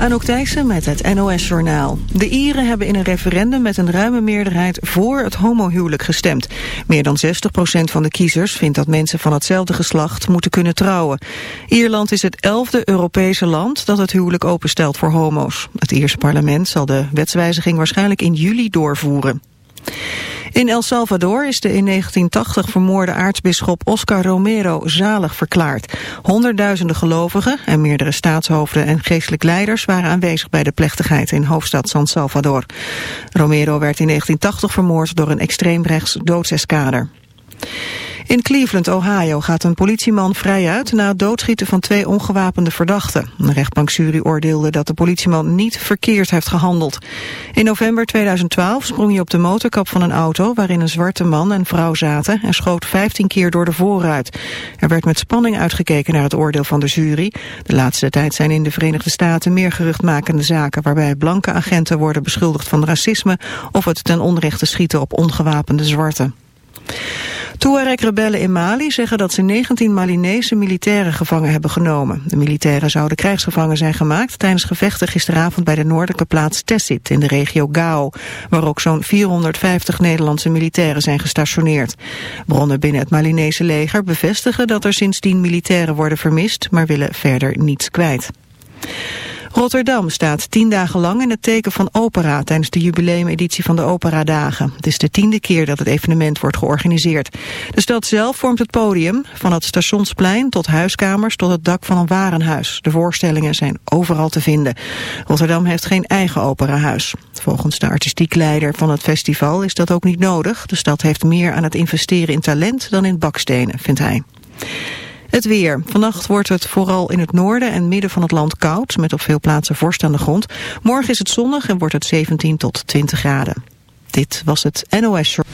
Anouk Thijssen met het NOS-journaal. De Ieren hebben in een referendum met een ruime meerderheid voor het homohuwelijk gestemd. Meer dan 60% van de kiezers vindt dat mensen van hetzelfde geslacht moeten kunnen trouwen. Ierland is het elfde Europese land dat het huwelijk openstelt voor homo's. Het Ierse parlement zal de wetswijziging waarschijnlijk in juli doorvoeren. In El Salvador is de in 1980 vermoorde aartsbisschop Oscar Romero zalig verklaard. Honderdduizenden gelovigen en meerdere staatshoofden en geestelijk leiders waren aanwezig bij de plechtigheid in hoofdstad San Salvador. Romero werd in 1980 vermoord door een extreemrechts doodseskader. In Cleveland, Ohio gaat een politieman vrijuit na het doodschieten van twee ongewapende verdachten. Een rechtbankjury oordeelde dat de politieman niet verkeerd heeft gehandeld. In november 2012 sprong hij op de motorkap van een auto waarin een zwarte man en vrouw zaten en schoot 15 keer door de voorruit. Er werd met spanning uitgekeken naar het oordeel van de jury. De laatste tijd zijn in de Verenigde Staten meer geruchtmakende zaken waarbij blanke agenten worden beschuldigd van racisme of het ten onrechte schieten op ongewapende zwarten. Tuareg-rebellen in Mali zeggen dat ze 19 Malinese militairen gevangen hebben genomen. De militairen zouden krijgsgevangen zijn gemaakt tijdens gevechten gisteravond bij de noordelijke plaats Tessit in de regio Gao, waar ook zo'n 450 Nederlandse militairen zijn gestationeerd. Bronnen binnen het Malinese leger bevestigen dat er sindsdien militairen worden vermist, maar willen verder niets kwijt. Rotterdam staat tien dagen lang in het teken van opera tijdens de jubileumeditie van de Operadagen. Het is de tiende keer dat het evenement wordt georganiseerd. De stad zelf vormt het podium, van het stationsplein tot huiskamers tot het dak van een warenhuis. De voorstellingen zijn overal te vinden. Rotterdam heeft geen eigen operahuis. Volgens de artistiek leider van het festival is dat ook niet nodig. De stad heeft meer aan het investeren in talent dan in bakstenen, vindt hij. Het weer. Vannacht wordt het vooral in het noorden en midden van het land koud, met op veel plaatsen vorst aan de grond. Morgen is het zonnig en wordt het 17 tot 20 graden. Dit was het NOS Show.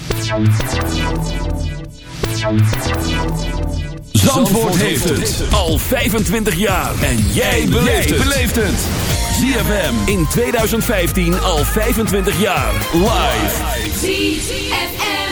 Zandvoort heeft het al 25 jaar. En jij beleeft het. ZFM in 2015 al 25 jaar. Live. ZFM.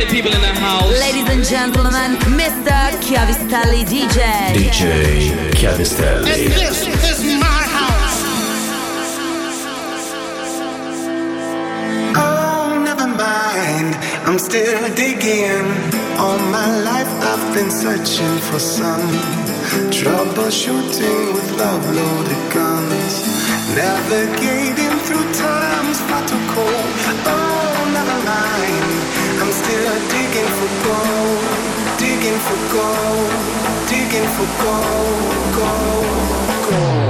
party people in the house. Ladies and gentlemen, Mr. Chiavistelli DJ. DJ Chiavistelli. And this is my house. Oh, never mind. I'm still digging. All my life I've been searching for some troubleshooting with love loaded guns. Navigating through times far too cold. Oh, digging for gold. Digging for gold. Digging for gold. Gold. Gold.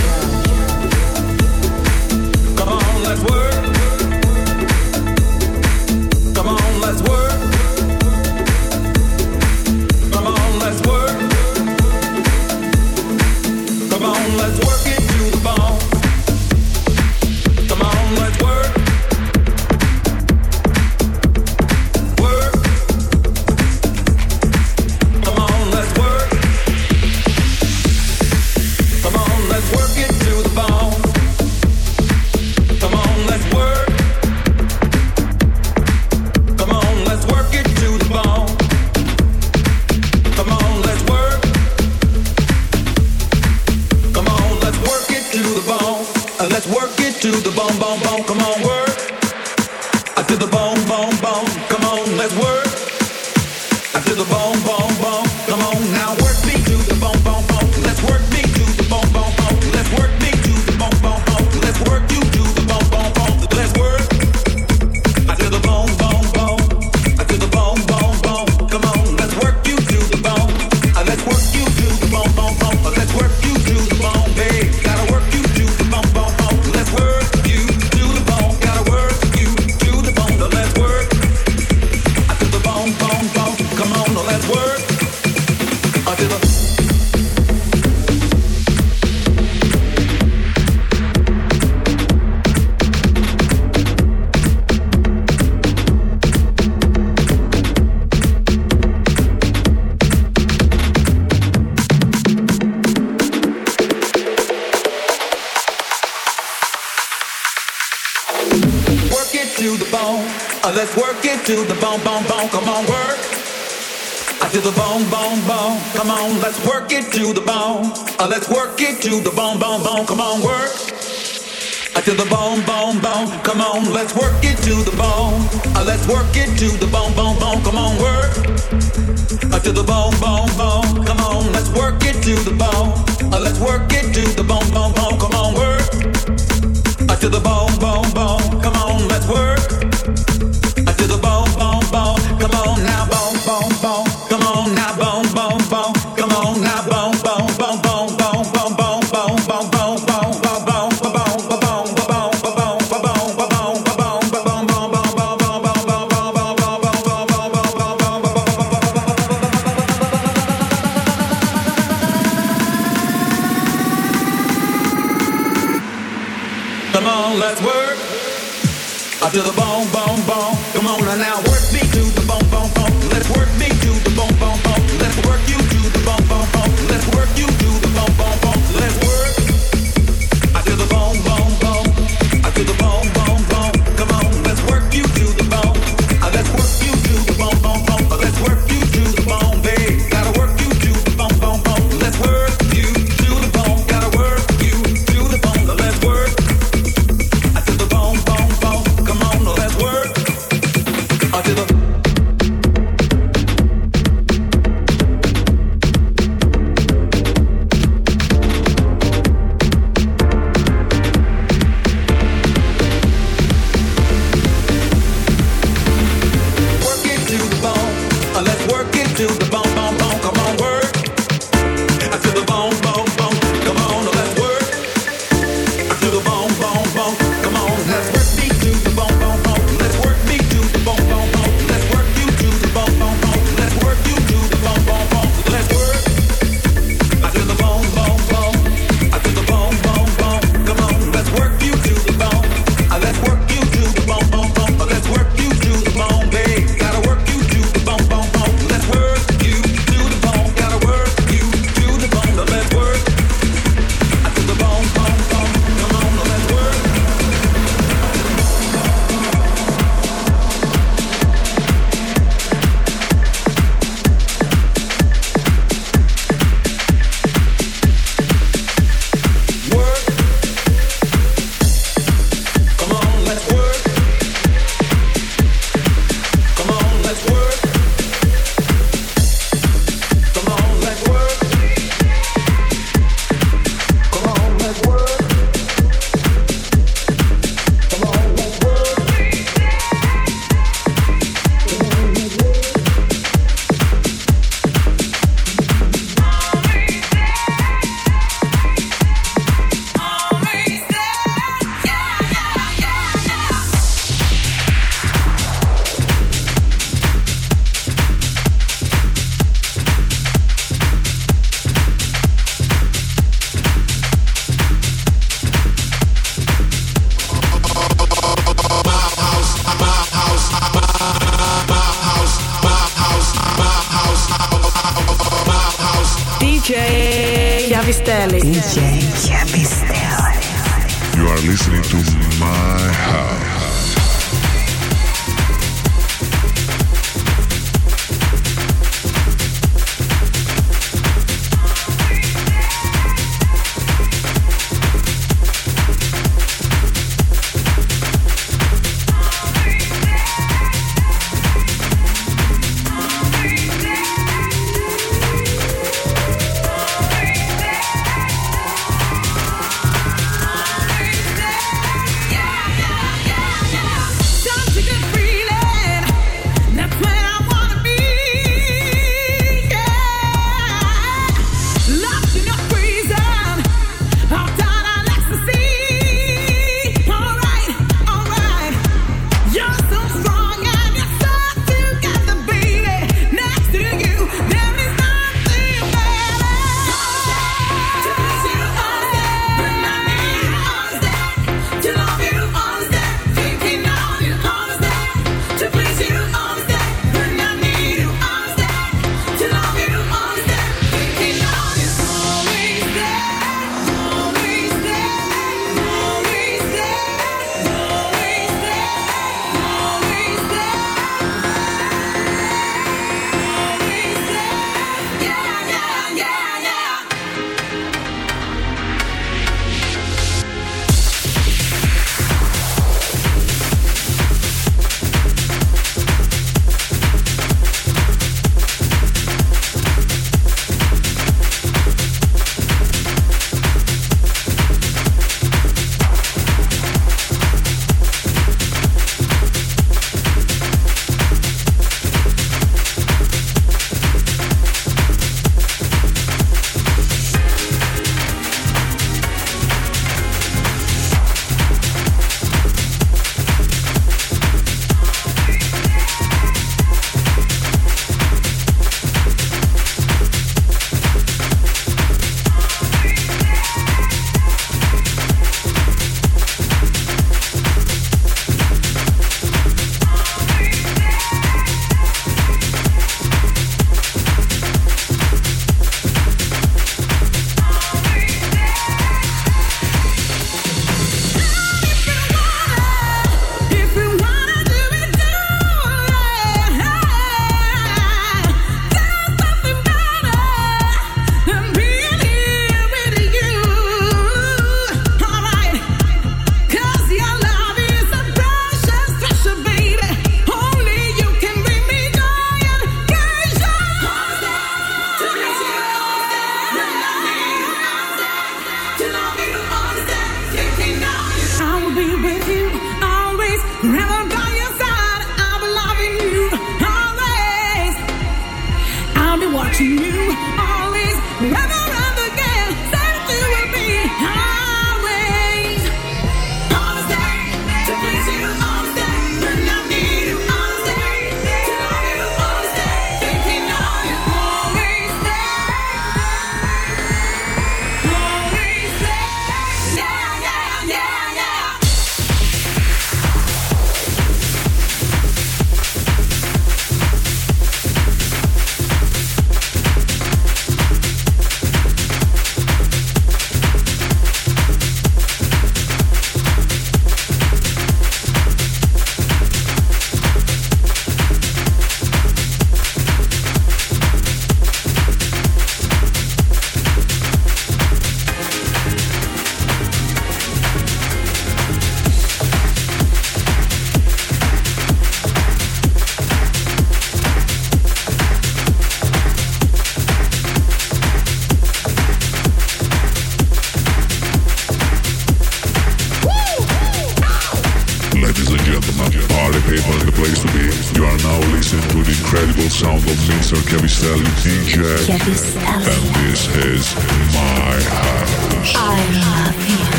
come on, work. The bone, bone, bone. Come on, let's work. The bone, bone, bone. Come on, now work me to the bone, bone, bone. Let's work me to the bone, bone, bone. Let's work. till the bone, bone, bone. Come on, work. I feel the bone, bone, bone. Come on, let's work it to the bone. Uh, let's work it to the bone, bone, bone. Come on, work. I feel the bone, bone, bone. Come on, let's work it to the bone. Uh, let's work it to the bone, bone, bone. Come on, work. I feel the bone, bone, bone. Come on, let's work it to the bone. Uh, let's work it to the bone, bone, bone. Come on, work. I feel the bone, bone, bone. Come on, let's work. I feel the bone, bone, bone. Come on now.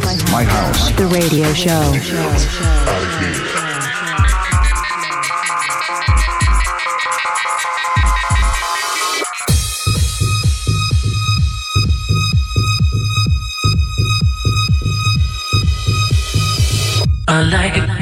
house. My house. The radio show. I like it.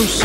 Sound,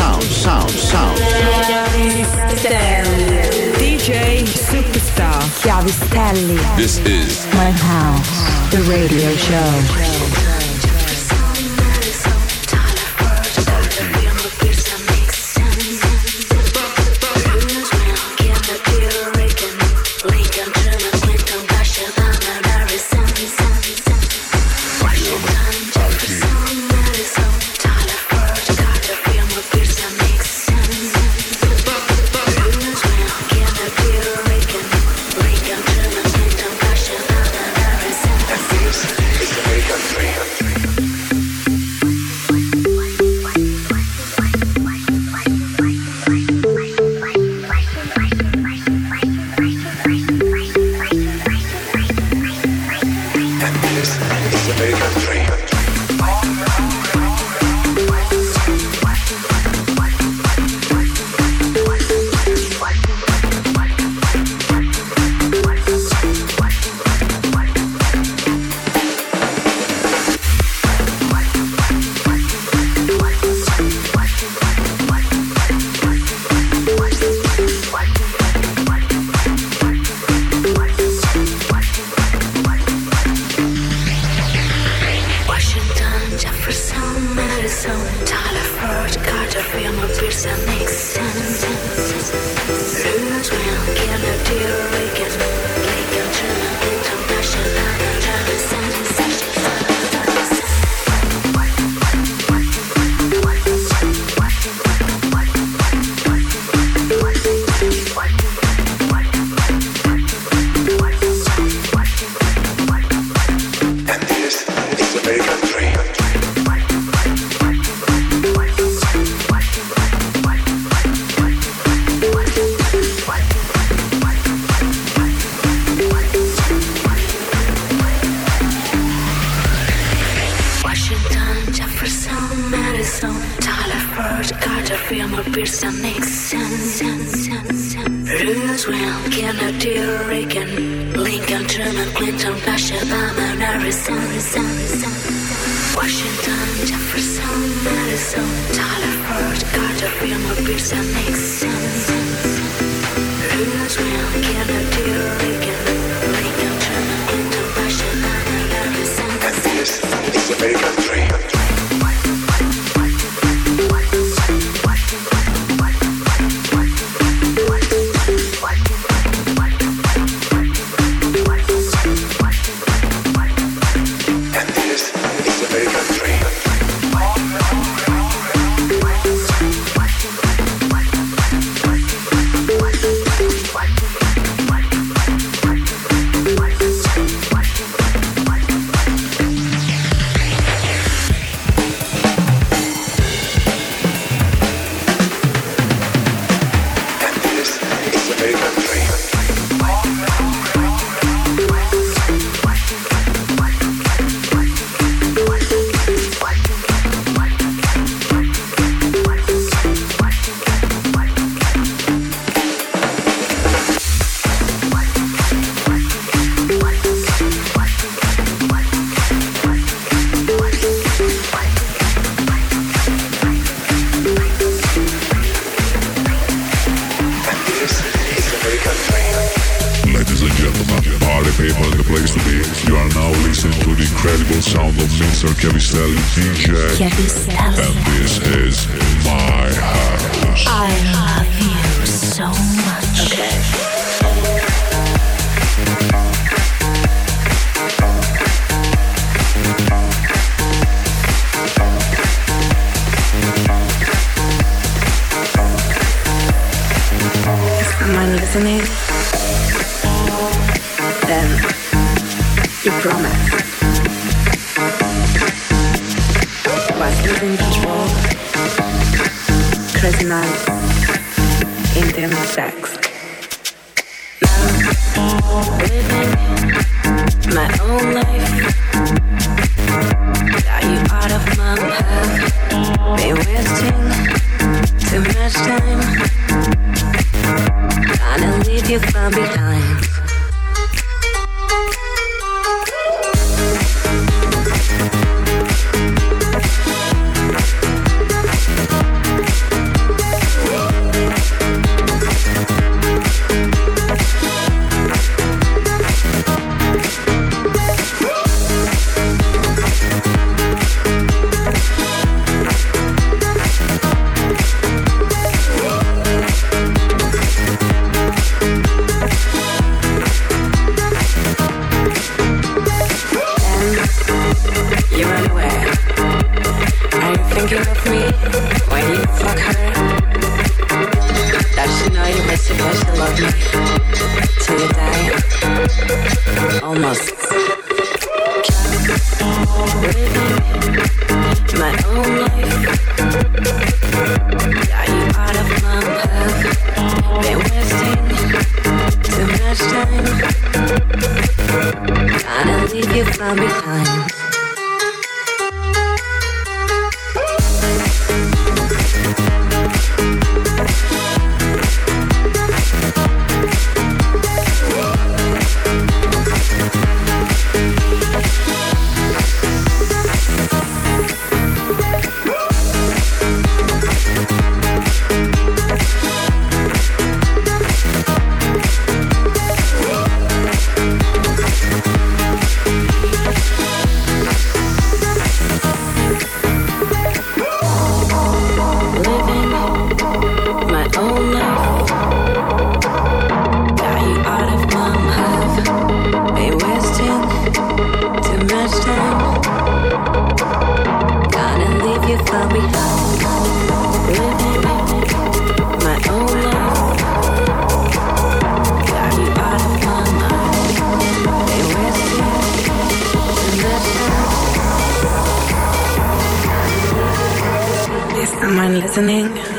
Someone listening?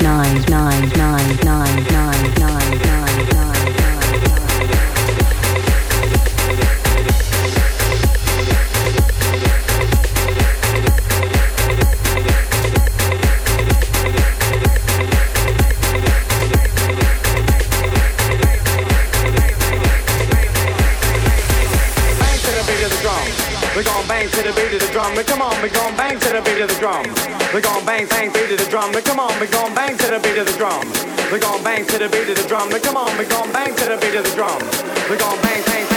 drum. Now come on, we're gonna bang to the beat of the drum. We're gonna bang, bang, beat of the drum. Now come on, we're gonna bang to the beat of the drum. We're gonna bang to the beat of the drum. Now come on, we're gonna bang to the beat of the drum. We're gonna bang, bang,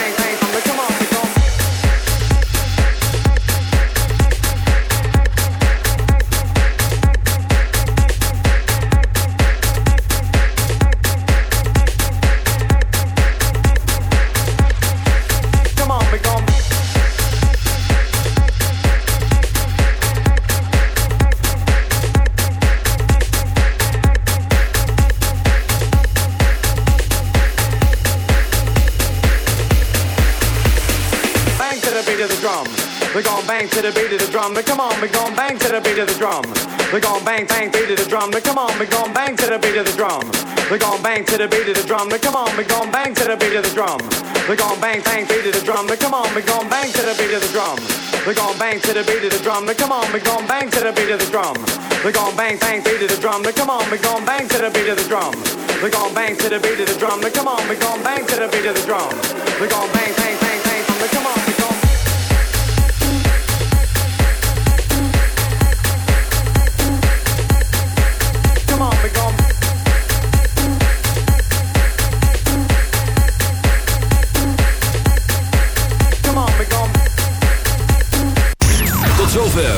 bang to the beat of the drum. Now come on, we're gonna bang to the beat of the drum. We're gonna bang, bang, beat of the drum. Now come on, we're gonna bang to the beat of the drum. We're gonna bang to the beat of the drum. Now come on, we're gonna bang to the beat of the drum. We're gonna bang, bang, beat of the drum. Now come on, we're gonna bang to the beat of the drum. We're gonna bang to the beat of the drum. Now come on, we're gonna bang to the beat of the drum. We're gonna bang, bang, beat of the drum. Now come on, we're gonna bang to the beat of the drum. We're gonna bang to the beat of the drum. Now come on, we're gonna bang to the beat of the drum. We're gonna bang, bang, bang, bang. Now come on,